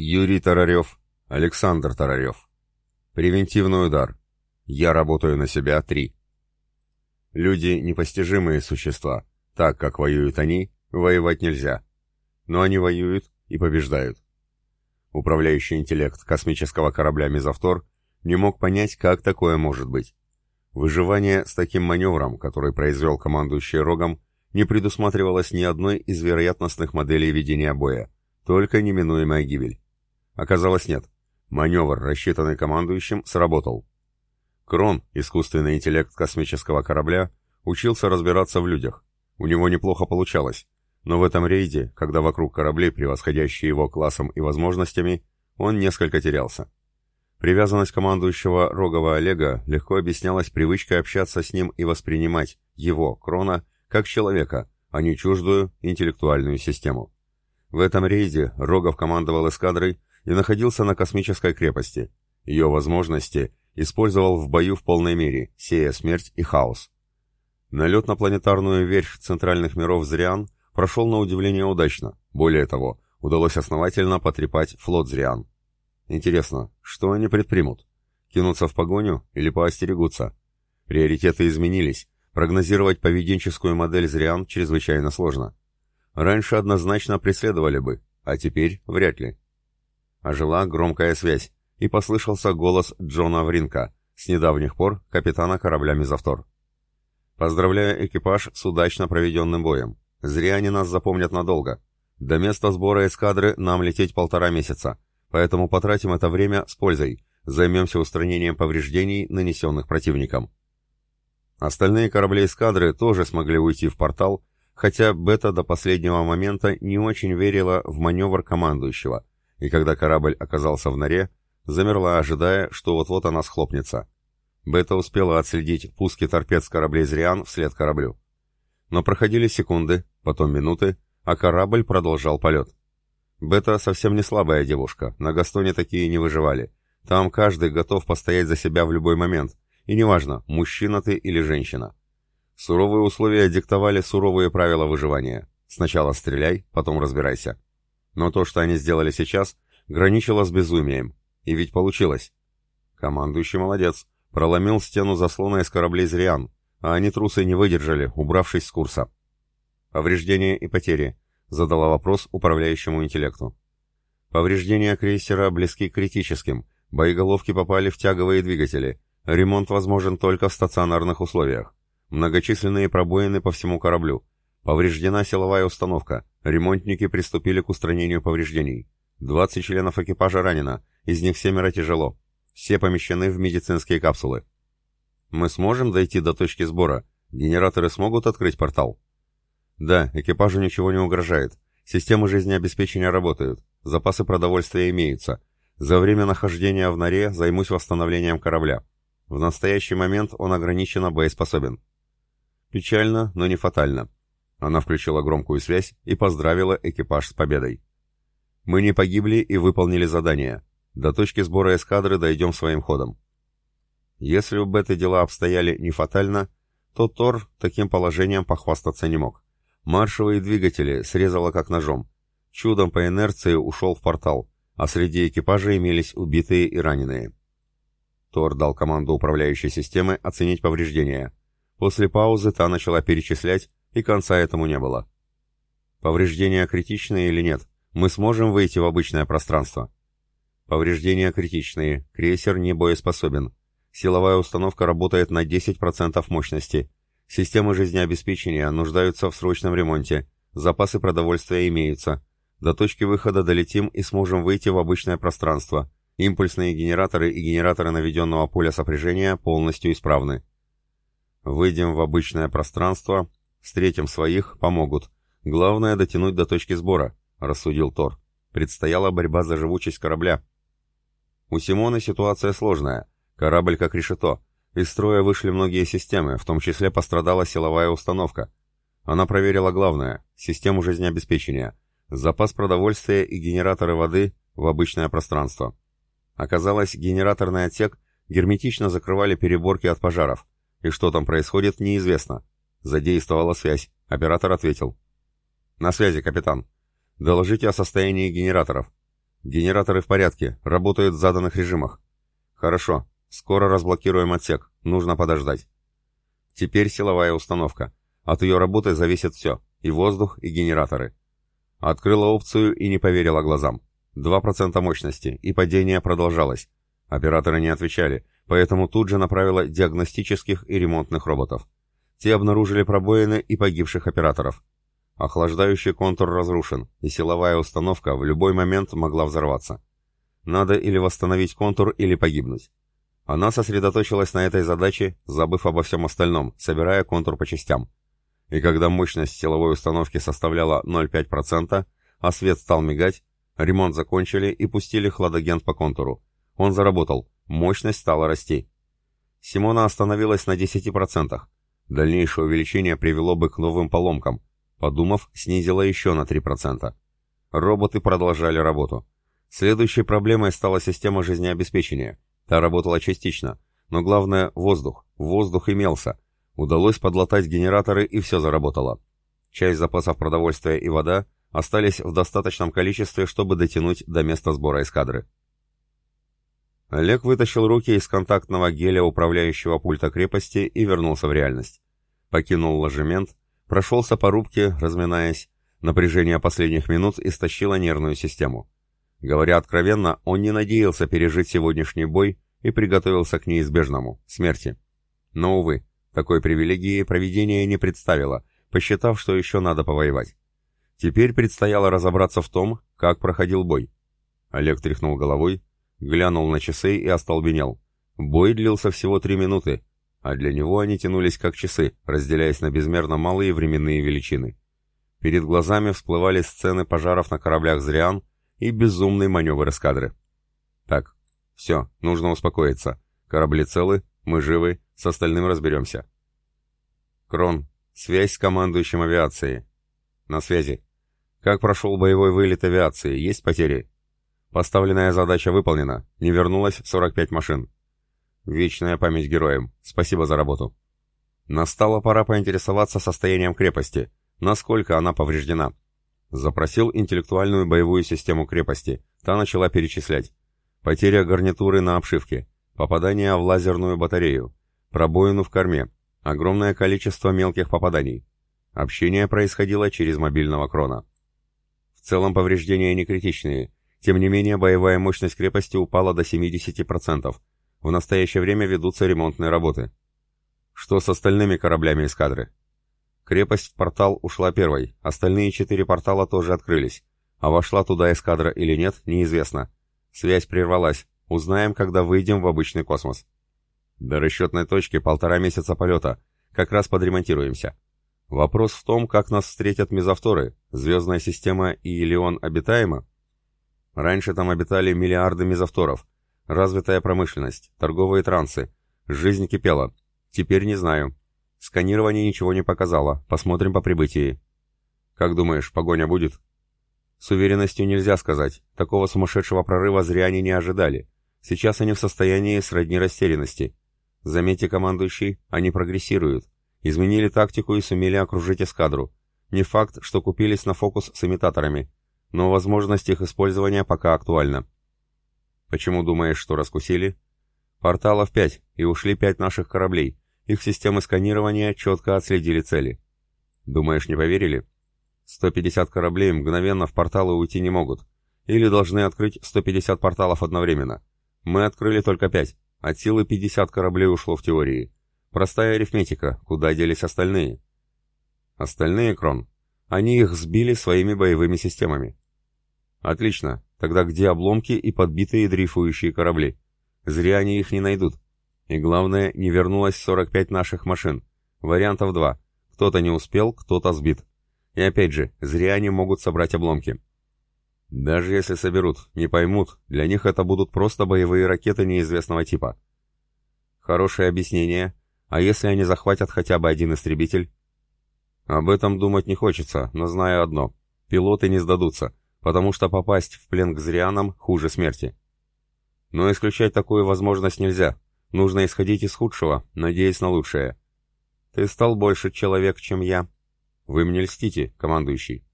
Юрий Тарарев, Александр Тарарев. Превентивный удар. Я работаю на себя три. Люди — непостижимые существа. Так, как воюют они, воевать нельзя. Но они воюют и побеждают. Управляющий интеллект космического корабля «Мезовтор» не мог понять, как такое может быть. Выживание с таким маневром, который произвел командующий Рогом, не предусматривалось ни одной из вероятностных моделей ведения боя, только неминуемая гибель. Оказалось, нет. Маневр, рассчитанный командующим, сработал. Крон, искусственный интеллект космического корабля, учился разбираться в людях. У него неплохо получалось. Но в этом рейде, когда вокруг кораблей, превосходящие его классом и возможностями, он несколько терялся. Привязанность командующего Рогова Олега легко объяснялась привычкой общаться с ним и воспринимать его, Крона, как человека, а не чуждую интеллектуальную систему. В этом рейде Рогов командовал эскадрой и находился на космической крепости. Ее возможности использовал в бою в полной мере, сея смерть и хаос. Налет на планетарную верфь центральных миров Зриан прошел на удивление удачно. Более того, удалось основательно потрепать флот Зриан. Интересно, что они предпримут? Кинуться в погоню или поостерегутся? Приоритеты изменились. Прогнозировать поведенческую модель Зриан чрезвычайно сложно. Раньше однозначно преследовали бы, а теперь вряд ли. Ожила громкая связь, и послышался голос Джона Вринка, с недавних пор капитана корабля «Мизавтор». «Поздравляю экипаж с удачно проведенным боем. Зря они нас запомнят надолго. До места сбора эскадры нам лететь полтора месяца, поэтому потратим это время с пользой, займемся устранением повреждений, нанесенных противником». Остальные корабли эскадры тоже смогли уйти в портал, хотя Бета до последнего момента не очень верила в маневр командующего, и когда корабль оказался в норе, замерла, ожидая, что вот-вот она схлопнется. Бета успела отследить пуски торпед с кораблей «Зриан» вслед кораблю. Но проходили секунды, потом минуты, а корабль продолжал полет. Бета совсем не слабая девушка, на Гастоне такие не выживали. Там каждый готов постоять за себя в любой момент, и неважно, мужчина ты или женщина. Суровые условия диктовали суровые правила выживания. Сначала стреляй, потом разбирайся. Но то, что они сделали сейчас, граничило с безумием. И ведь получилось. Командующий молодец. Проломил стену заслона из кораблей «Зриан», а они трусы не выдержали, убравшись с курса. «Повреждения и потери», — задала вопрос управляющему интеллекту. «Повреждения крейсера близки к критическим. Боеголовки попали в тяговые двигатели. Ремонт возможен только в стационарных условиях. Многочисленные пробоины по всему кораблю. Повреждена силовая установка. Ремонтники приступили к устранению повреждений. 20 членов экипажа ранено, из них семеро тяжело. Все помещены в медицинские капсулы. Мы сможем дойти до точки сбора? Генераторы смогут открыть портал? Да, экипажу ничего не угрожает. Системы жизнеобеспечения работают. Запасы продовольствия имеются. За время нахождения в норе займусь восстановлением корабля. В настоящий момент он ограниченно боеспособен. Печально, но не фатально. Она включила громкую связь и поздравила экипаж с победой. Мы не погибли и выполнили задание. До точки сбора эскадры дойдем своим ходом. Если у Беты дела обстояли не фатально, то Тор таким положением похвастаться не мог. Маршевые двигатели срезало как ножом. Чудом по инерции ушел в портал, а среди экипажа имелись убитые и раненые. Тор дал команду управляющей системы оценить повреждения. После паузы та начала перечислять, и конца этому не было. Повреждения критичные или нет? Мы сможем выйти в обычное пространство? Повреждения критичные. Крейсер не боеспособен. Силовая установка работает на 10% мощности. Системы жизнеобеспечения нуждаются в срочном ремонте. Запасы продовольствия имеются. До точки выхода долетим и сможем выйти в обычное пространство. Импульсные генераторы и генераторы наведенного поля сопряжения полностью исправны. Выйдем в обычное пространство, встретим своих, помогут. Главное дотянуть до точки сбора, рассудил Тор. Предстояла борьба за живучесть корабля. У Симона ситуация сложная. Корабль как решето. Из строя вышли многие системы, в том числе пострадала силовая установка. Она проверила главное – систему жизнеобеспечения, запас продовольствия и генераторы воды в обычное пространство. Оказалось, генераторный отсек герметично закрывали переборки от пожаров – и что там происходит, неизвестно. Задействовала связь. Оператор ответил. «На связи, капитан. Доложите о состоянии генераторов. Генераторы в порядке, работают в заданных режимах. Хорошо, скоро разблокируем отсек, нужно подождать. Теперь силовая установка. От ее работы зависит все, и воздух, и генераторы. Открыла опцию и не поверила глазам. 2% мощности, и падение продолжалось. Операторы не отвечали, поэтому тут же направила диагностических и ремонтных роботов. Те обнаружили пробоины и погибших операторов. Охлаждающий контур разрушен, и силовая установка в любой момент могла взорваться. Надо или восстановить контур, или погибнуть. Она сосредоточилась на этой задаче, забыв обо всем остальном, собирая контур по частям. И когда мощность силовой установки составляла 0,5%, а свет стал мигать, ремонт закончили и пустили хладагент по контуру. Он заработал, мощность стала расти. Симона остановилась на 10%. Дальнейшее увеличение привело бы к новым поломкам. Подумав, снизила еще на 3%. Роботы продолжали работу. Следующей проблемой стала система жизнеобеспечения. Та работала частично, но главное – воздух. Воздух имелся. Удалось подлатать генераторы и все заработало. Часть запасов продовольствия и вода остались в достаточном количестве, чтобы дотянуть до места сбора эскадры. Олег вытащил руки из контактного геля управляющего пульта крепости и вернулся в реальность. Покинул ложемент, прошелся по рубке, разминаясь. Напряжение последних минут истощило нервную систему. Говоря откровенно, он не надеялся пережить сегодняшний бой и приготовился к неизбежному – смерти. Но, увы, такой привилегии проведение не представило, посчитав, что еще надо повоевать. Теперь предстояло разобраться в том, как проходил бой. Олег тряхнул головой, глянул на часы и остолбенел. Бой длился всего три минуты, а для него они тянулись как часы, разделяясь на безмерно малые временные величины. Перед глазами всплывали сцены пожаров на кораблях «Зриан» и безумный маневр эскадры. Так, все, нужно успокоиться. Корабли целы, мы живы, с остальным разберемся. Крон, связь с командующим авиацией. На связи. Как прошел боевой вылет авиации? Есть потери? Поставленная задача выполнена. Не вернулось 45 машин. Вечная память героям. Спасибо за работу. Настала пора поинтересоваться состоянием крепости. Насколько она повреждена? Запросил интеллектуальную боевую систему крепости. Та начала перечислять. Потеря гарнитуры на обшивке. Попадание в лазерную батарею. Пробоину в корме. Огромное количество мелких попаданий. Общение происходило через мобильного крона. В целом повреждения не критичные. Тем не менее, боевая мощность крепости упала до 70%. В настоящее время ведутся ремонтные работы. Что с остальными кораблями эскадры? Крепость в портал ушла первой, остальные четыре портала тоже открылись. А вошла туда эскадра или нет, неизвестно. Связь прервалась. Узнаем, когда выйдем в обычный космос. До расчетной точки полтора месяца полета. Как раз подремонтируемся. Вопрос в том, как нас встретят мезовторы. Звездная система и Илеон обитаема? Раньше там обитали миллиарды мезовторов. Развитая промышленность, торговые трансы. Жизнь кипела. Теперь не знаю. Сканирование ничего не показало. Посмотрим по прибытии. Как думаешь, погоня будет? С уверенностью нельзя сказать. Такого сумасшедшего прорыва зря они не ожидали. Сейчас они в состоянии сродни растерянности. Заметьте, командующий, они прогрессируют. Изменили тактику и сумели окружить эскадру. Не факт, что купились на фокус с имитаторами, но возможность их использования пока актуальна. Почему думаешь, что раскусили? Порталов пять, и ушли пять наших кораблей. Их системы сканирования четко отследили цели. Думаешь, не поверили? 150 кораблей мгновенно в порталы уйти не могут. Или должны открыть 150 порталов одновременно. Мы открыли только 5. От силы 50 кораблей ушло в теории. Простая арифметика, куда делись остальные? Остальные, Крон, они их сбили своими боевыми системами. Отлично, тогда где обломки и подбитые дрейфующие корабли? Зря они их не найдут. И главное, не вернулось 45 наших машин. Вариантов два. Кто-то не успел, кто-то сбит. И опять же, зря они могут собрать обломки. Даже если соберут, не поймут, для них это будут просто боевые ракеты неизвестного типа. Хорошее объяснение. А если они захватят хотя бы один истребитель? Об этом думать не хочется, но знаю одно. Пилоты не сдадутся, потому что попасть в плен к зрианам хуже смерти. Но исключать такую возможность нельзя. Нужно исходить из худшего, надеясь на лучшее. Ты стал больше человек, чем я. Вы мне льстите, командующий.